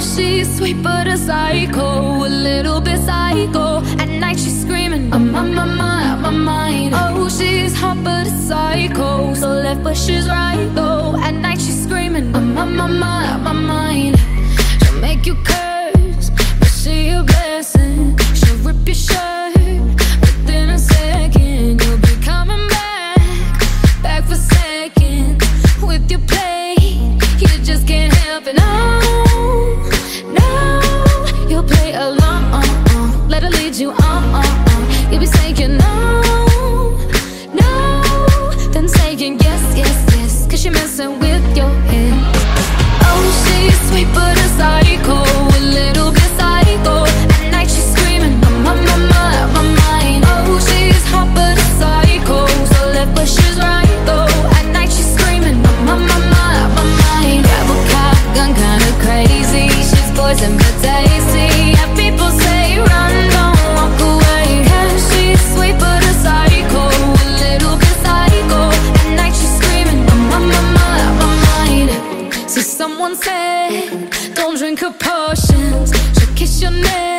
she's sweet but a psycho, a little bit psycho. At night she's screaming, I'm on my mind, my mind. Oh, she's hot but a psycho, so left but she's right though. At night she's screaming, I'm on my mind, my mind. She'll make you. Cry. potions. She'll kiss your neck.